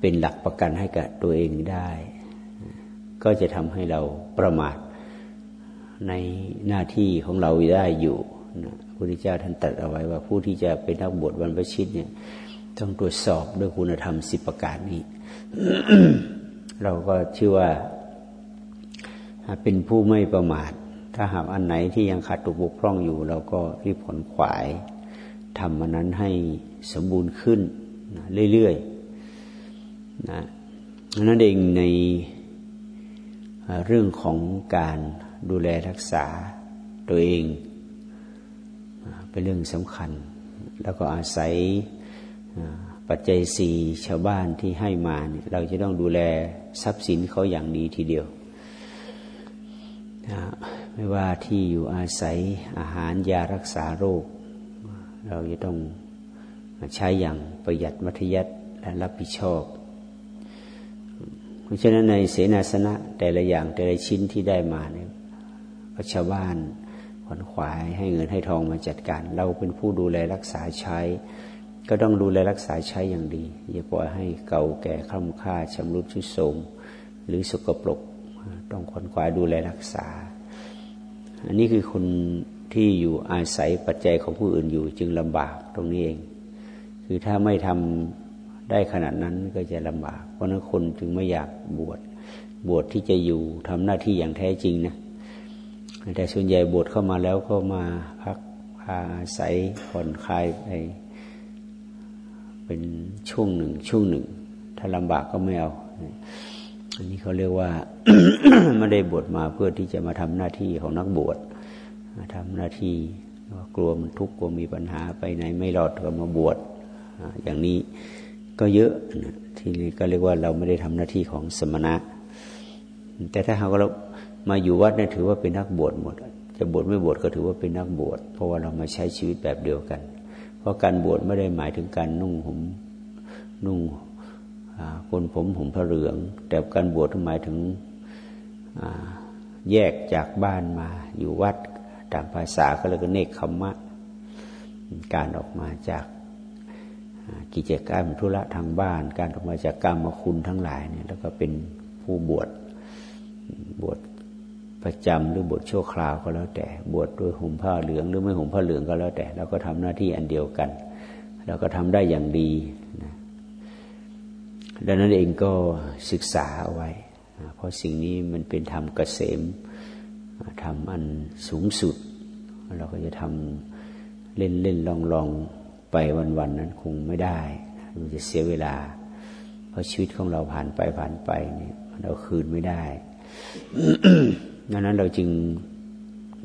เป็นหลักประกันให้กับตัวเองได้ ก็จะทำให้เราประมาท ในหน้าที่ของเราได้อยู่นะพระพุทธเจ้าท่านตรัสเอาไว้ว่าผู้ที่จะเป็นนักบวชบรรพชิตเนี่ย ต้องตรวจสอบด้วยคุณธรรมสิบประการนี้ เราก็ชื่อว่าเป็นผู้ไม่ประมาท ถ้าหากอันไหนที่ยังขาดตุกบกพร่องอยู่ เราก็รีบผลขวายทำมันนั้นให้สมบูรณ์ขึ้นนะเรื่อยๆนะนั่นเองในเรื่องของการ ดูแลรักษาตัวเอง เป็นเรื่องสำคัญ แล้วก็อาศัยปัจจัยสี่ชาวบ้านที่ให้มาเนี่ยเราจะต้องดูแลทรัพย์สินเขาอย่างดีทีเดียว ไม่ว่าที่อยู่อาศัยอาหารยารักษาโรค เราจะต้องใช้อย่างประหยัดมัธยัติและรับผิดชอบ เพราะฉะนั้นในเสนาสนะแต่ละอย่างแต่ละชิ้นที่ได้มาเนี่ย ชาวบ้านขวนขวายให้เงินให้ทองมาจัดการ เราเป็นผู้ดูแลรักษาใช้ ก็ต้องดูแลรักษาใช้อย่างดีอย่าปล่อยให้เก่าแก่คล่ำค่าชำรุดชุดโทรมหรือสกปรกต้องขวนขวายดูแลรักษา อันนี้คือคนที่อยู่อาศัยปัจจัยของผู้อื่นอยู่จึงลำบากตรงนี้เอง คือถ้าไม่ทำได้ขนาดนั้นก็จะลำบาก เพราะนั้นคนจึงไม่อยากบวชบวชที่จะอยู่ทำหน้าที่อย่างแท้จริงนะ แต่ส่วนใหญ่บวชเข้ามาแล้วก็มาพักพาอาศัยผ่อนคลายไปเป็นช่วงหนึ่งช่วงหนึ่ง ถ้าลำบากก็ไม่เอา อันนี้เขาเรียกว่า ไม่ได้บวชมาเพื่อที่จะมาทำหน้าที่ของนักบวชทำหน้าที่กลัวมันทุกข์กลัวมีปัญหาไปไหนไม่รอดก็มาบวชอย่างนี้ก็เยอะทีนี้ก็เรียกว่าเราไม่ได้ทำหน้าที่ของสมณะ แต่ถ้าหากเรา มาอยู่วัดเนี่ยถือว่าเป็นนักบวชหมด จะบวชไม่บวชก็ถือว่าเป็นนักบวชเพราะว่าเรามาใช้ชีวิตแบบเดียวกัน เพราะการบวชไม่ได้หมายถึงการนุ่งห่มนุ่งคนผมผมผ้าเหลือง แต่การบวชหมายถึงแยกจากบ้านมาอยู่วัดตามภาษาก็เลยก็เนกขมมะ การออกมาจากกิจกรรมธุระทางบ้าน การออกมาจากกรรมคุณทั้งหลายเนี่ยแล้วก็เป็นผู้บวชบวช ประจำหรือบทชั่วคราวก็แล้วแต่ บวชด้วยห่มผ้าเหลืองหรือไม่ห่มผ้าเหลืองก็แล้วแต่ เราก็ทำหน้าที่อันเดียวกัน เราก็ทำได้อย่างดีนะดังนั้นเองก็ศึกษาเอาไว้ เพราะสิ่งนี้มันเป็นธรรมเกษมทำอันสูงสุด เราก็จะทำเล่นเล่นลองลองไปวันวันนั้นคงไม่ได้มันจะเสียเวลา เพราะชีวิตของเราผ่านไปผ่านไปเนี่ยเราคืนไม่ได้ ดังนั้นเราจึง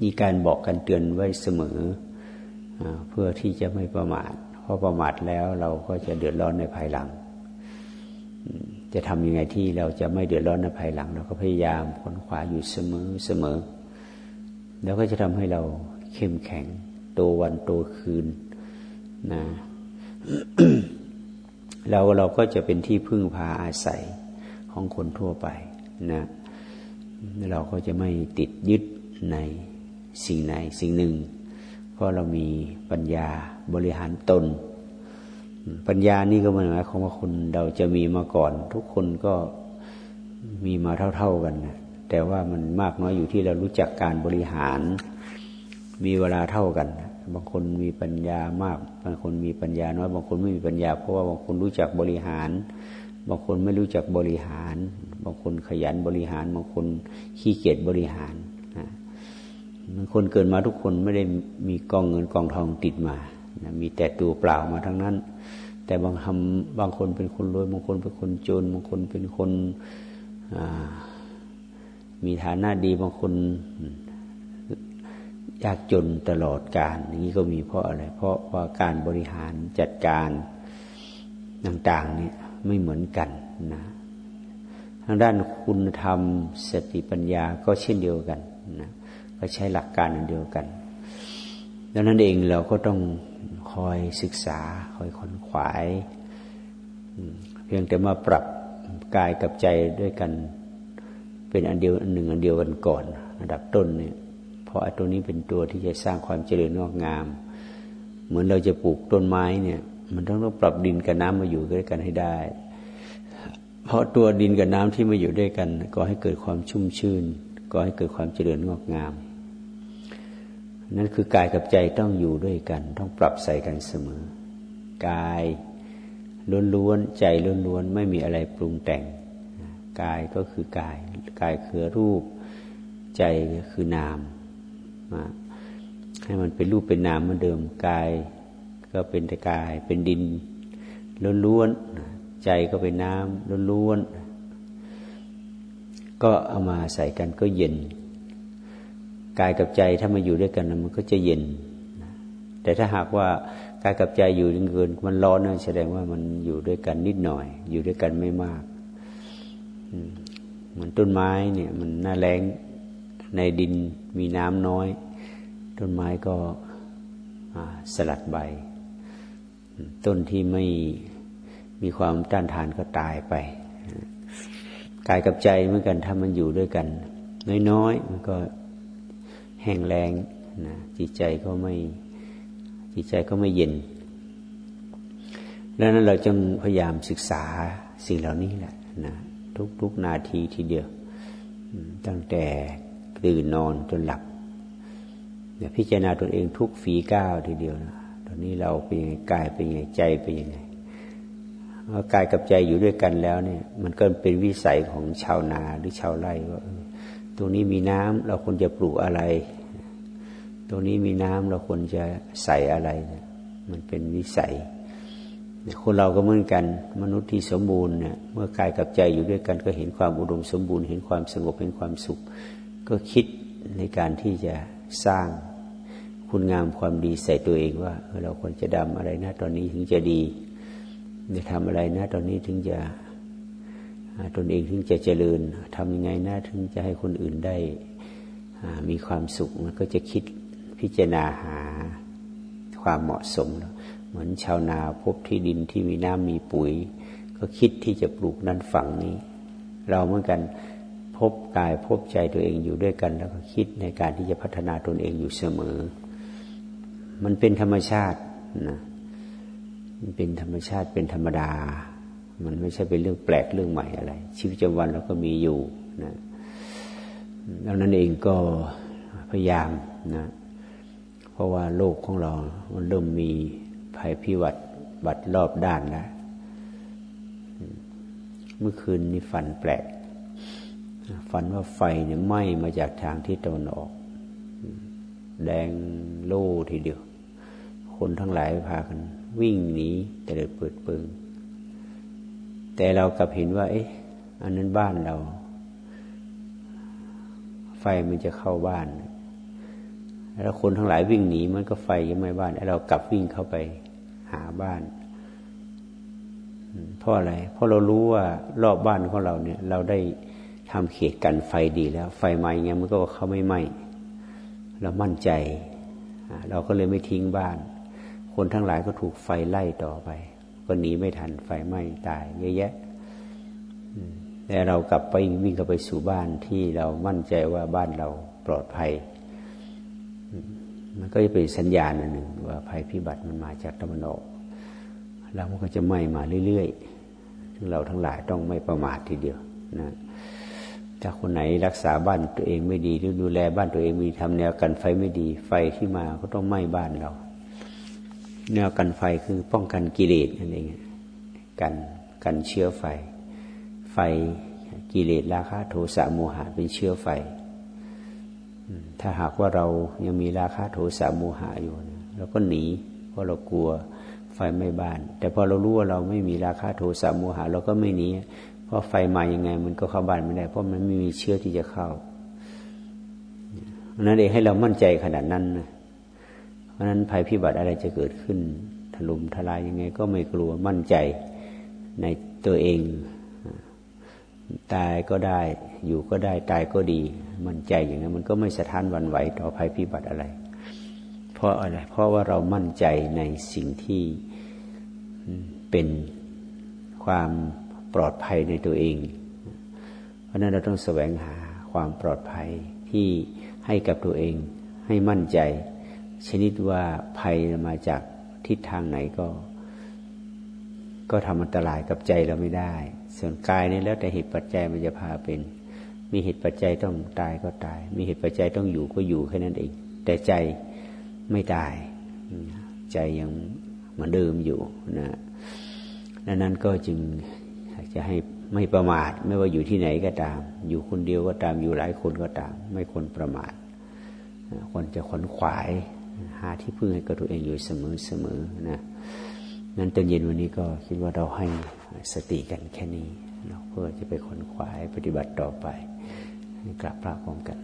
มีการบอกกันเตือนไว้เสมอเพื่อที่จะไม่ประมาท เพราะประมาทแล้วเราก็จะเดือดร้อนในภายหลัง จะทำยังไงที่เราจะไม่เดือดร้อนในภายหลัง เราก็พยายามค้นคว้าอยู่เสมอเสมอ แล้วก็จะทำให้เราเข้มแข็งโตวันโตคืนนะเราเราก็จะเป็นที่พึ่งพาอาศัยของคนทั่วไปนะ เราก็จะไม่ติดยึดในสิ่งไหนสิ่งหนึ่ง เพราะเรามีปัญญาบริหารตน ปัญญานี่ก็หมายความว่าคนเราจะมีมาก่อน ทุกคนก็มีมาเท่า ๆกันนะแต่ว่ามันมากน้อยอยู่ที่เรารู้จักการบริหาร มีเวลาเท่ากัน บางคนมีปัญญามาก บางคนมีปัญญาน้อย บางคนไม่มีปัญญา เพราะว่าบางคนรู้จักบริหาร บางคนไม่รู้จักบริหาร บางคนขยันบริหาร บางคนขี้เกียจบริหารนะมันคนเกิดมาทุกคนไม่ได้มีกองเงินกองทองติดมานะมีแต่ตัวเปล่ามาทั้งนั้น แต่บางทำบางคนเป็นคนรวยบางคนเป็นคนจน บางคนเป็นคนมีฐานะดีบางคนยากจนตลอดการอย่างนี้ก็มีเพราะอะไร เพราะว่าการบริหารจัดการต่างๆนี่ ไม่เหมือนกันนะทางด้านคุณธรรมสติปัญญาก็เช่นเดียวกันนะก็ใช้หลักการเดียวกันดังนั้นเองเราก็ต้องคอยศึกษาคอยขนขวาย เพียงแต่มาปรับกายกับใจด้วยกัน เป็นอันเดียวอันหนึ่งอันเดียวกันก่อนระดับต้นเนี่ยเพราะตัวนี้เป็นตัวที่จะสร้างความเจริญงอกงาม เหมือนเราจะปลูกต้นไม้เนี่ย มันต้องต้องปรับดินกับน้ำมาอยู่ด้วยกันให้ได้ เพราะตัวดินกับน้ำที่มาอยู่ด้วยกันก็ให้เกิดความชุ่มชื่น ก็ให้เกิดความเจริญงอกงาม นั่นคือกายกับใจต้องอยู่ด้วยกัน ต้องปรับใส่กันเสมอ กายล้วนๆใจล้วนๆไม่มีอะไรปรุงแต่ง กายก็คือกาย กายคือรูป ใจคือนามให้มันเป็นรูปเป็นนามเหมือนเดิมกาย ก็เป็นแต่กาย เป็นดินล้วนๆใจก็เป็นน้ำล้วนๆก็เอามาใส่กันก็เย็นกายกับใจถ้ามาอยู่ด้วยกันมันก็จะเย็น แต่ถ้าหากว่ากายกับใจอยู่เกินมันร้อนนั่นแสดงว่ามันอยู่ด้วยกันนิดหน่อย อยู่ด้วยกันไม่มากมันต้นไม้เนี่ย มันหน้าแรงในดินมีน้ำน้อย ต้นไม้ก็สลัดใบ ต้นที่ไม่มีความต้านทานก็ตายไปกายกับใจเหมือนกันถ้ามันอยู่ด้วยกัน น้อยๆมันก็แห้งแรงนะจิตใจก็ไม่จิตใจก็ไม่เย็นดังนั้นเราจึงพยายามศึกษาสิ่งเหล่านี้แหละนะทุกๆนาทีทีเดียว ตั้งแต่ตื่นนอนจนหลับพิจารณาตนเองทุกฝีก้าวทีเดียวนะ นนี้เราเป็นยังไงกายเป็นยังไงใจเป็นยังไงว่ากายกับใจอยู่ด้วยกันแล้วเนี่ย มันก็เป็นวิสัยของชาวนาหรือชาวไร่ว่าตรงนี้มีน้ำเราควรจะปลูกอะไร ตรงนี้มีน้ำเราควรจะใส่อะไรมันเป็นวิสัย คนเราก็เหมือนกัน มนุษย์ที่สมบูรณ์เนี่ยเมื่อกายกับใจอยู่ด้วยกันก็เห็นความอุดมสมบูรณ์ เห็นความสงบเห็นความสุข ก็คิดในการที่จะสร้าง คุณงามความดีใส่ตัวเองว่า เราควรจะดำอะไรนะตอนนี้ถึงจะดีจะทำอะไรนะตอนนี้ถึงจะตนเองถึงจะเจริญทำยังไงนะถึงจะให้คนอื่นได้มีความสุขมันก็จะคิดพิจารณาหาความเหมาะสม เหมือนชาวนาพบที่ดินที่มีน้ำมีปุ๋ย ก็คิดที่จะปลูกนั้นฝั่งนี้ เราเหมือนกันพบกายพบใจตัวเองอยู่ด้วยกัน แล้วก็คิดในการที่จะพัฒนาตนเองอยู่เสมอ มันเป็นธรรมชาตินะมันเป็นธรรมชาติเป็นธรรมดา มันไม่ใช่เป็นเรื่องแปลกเรื่องใหม่อะไร ชีวิตประจำวันเราก็มีอยู่นะดังนั้นเองก็พยายามนะ เพราะว่าโลกของเรา มันเริ่มมีภัยพิบัติบัดรอบด้านแล้ว เมื่อคืนนี้ฝันแปลก ฝันว่าไฟเนี่ยไหม้มาจากทางที่ตะวันออก แดงโล่ทีเดียว คนทั้งหลายพากันวิ่งหนีแต่เดิดเปิดเปิง แต่เรากลับเห็นว่า เอ๊ะ อันนั้นบ้านเรา ไฟมันจะเข้าบ้าน แล้วคนทั้งหลายวิ่งหนีมันก็ไฟยังไม่บ้านแล้วเรากลับวิ่งเข้าไปหาบ้านเพราะอะไร เพราะเรารู้ว่ารอบบ้านของเราเนี่ย เราได้ทำเขตกันไฟดีแล้ว ไฟไหม้เงี้ยมันก็เขาไม่ไหม้เรามั่นใจ เราก็เลยไม่ทิ้งบ้าน คนทั้งหลายก็ถูกไฟไล่ต่อไป ก็หนีไม่ทันไฟไหม้ตายเยอะแยะแต่เรากลับไปวิ่งกลับไปสู่บ้านที่เรามั่นใจว่าบ้านเราปลอดภัย มันก็จะเป็นสัญญาณหนึ่งว่าภัยพิบัติมันมาจากตะวันออกแล้วมันก็จะไหม้มาเรื่อยๆ ซึ่งเราทั้งหลายต้องไม่ประมาททีเดียวนะถ้าคนไหนรักษาบ้านตัวเองไม่ดีหรือดูแลบ้านตัวเองมีทำแนวกันไฟไม่ดี ไฟที่มาก็ต้องไหม้บ้านเรา แนวกันไฟคือป้องกันกิเลสนั่นเองกันกันเชื้อไฟ ไฟกิเลสราคะโทสะโมหะเป็นเชื้อไฟ ถ้าหากว่าเรายังมีราคะโทสะโมหะอยู่เราก็หนีเพราะเรากลัวไฟไม่บ้าน แต่พอเรารู้ว่าเราไม่มีราคะโทสะโมหะเราก็ไม่หนีเพราะไฟมายังไง มันก็เข้าบ้านไม่ได้ เพราะมันไม่มีเชื้อที่จะเข้านั้นเองให้เรามั่นใจขนาดนั้นนะ เพราะนั้นภัยพิบัติอะไรจะเกิดขึ้น ถล่มทลายยังไงก็ไม่กลัวมั่นใจในตัวเอง ตายก็ได้อยู่ก็ได้ตายก็ดี มั่นใจอย่างนั้นมันก็ไม่สะท้านวันไหวต่อภัยพิบัติอะไร เพราะอะไร เพราะว่าเรามั่นใจในสิ่งที่เป็นความปลอดภัยในตัวเอง เพราะนั้นเราต้องแสวงหาความปลอดภัยที่ให้กับตัวเองให้มั่นใจ ชนิดว่าภัยมาจากทิศทางไหนก็ ก็ทำอันตรายกับใจเราไม่ได้ ส่วนกายนี่แล้วแต่เหตุปัจจัยมันจะพาเป็น มีเหตุปัจจัยต้องตายก็ตาย มีเหตุปัจจัยต้องอยู่ก็อยู่แค่นั้นเองแต่ใจไม่ตาย ใจยังเหมือนเดิมอยู่นะดังนั้นก็จึงจะให้ไม่ประมาท ไม่ว่าอยู่ที่ไหนก็ตาม อยู่คนเดียวก็ตามอยู่หลายคนก็ตาม ไม่ควรประมาทควรจะขนขวายาที่พึ่งให้กับตัวเองอยู่เสมอเสมอนะนั้นตอนเย็นวันนี้ก็คิดว่าเราให้สติกันแค่นี้เพื่อจะไปขนขวายปฏิบัติต่อไปกลับพระพร้อมกัน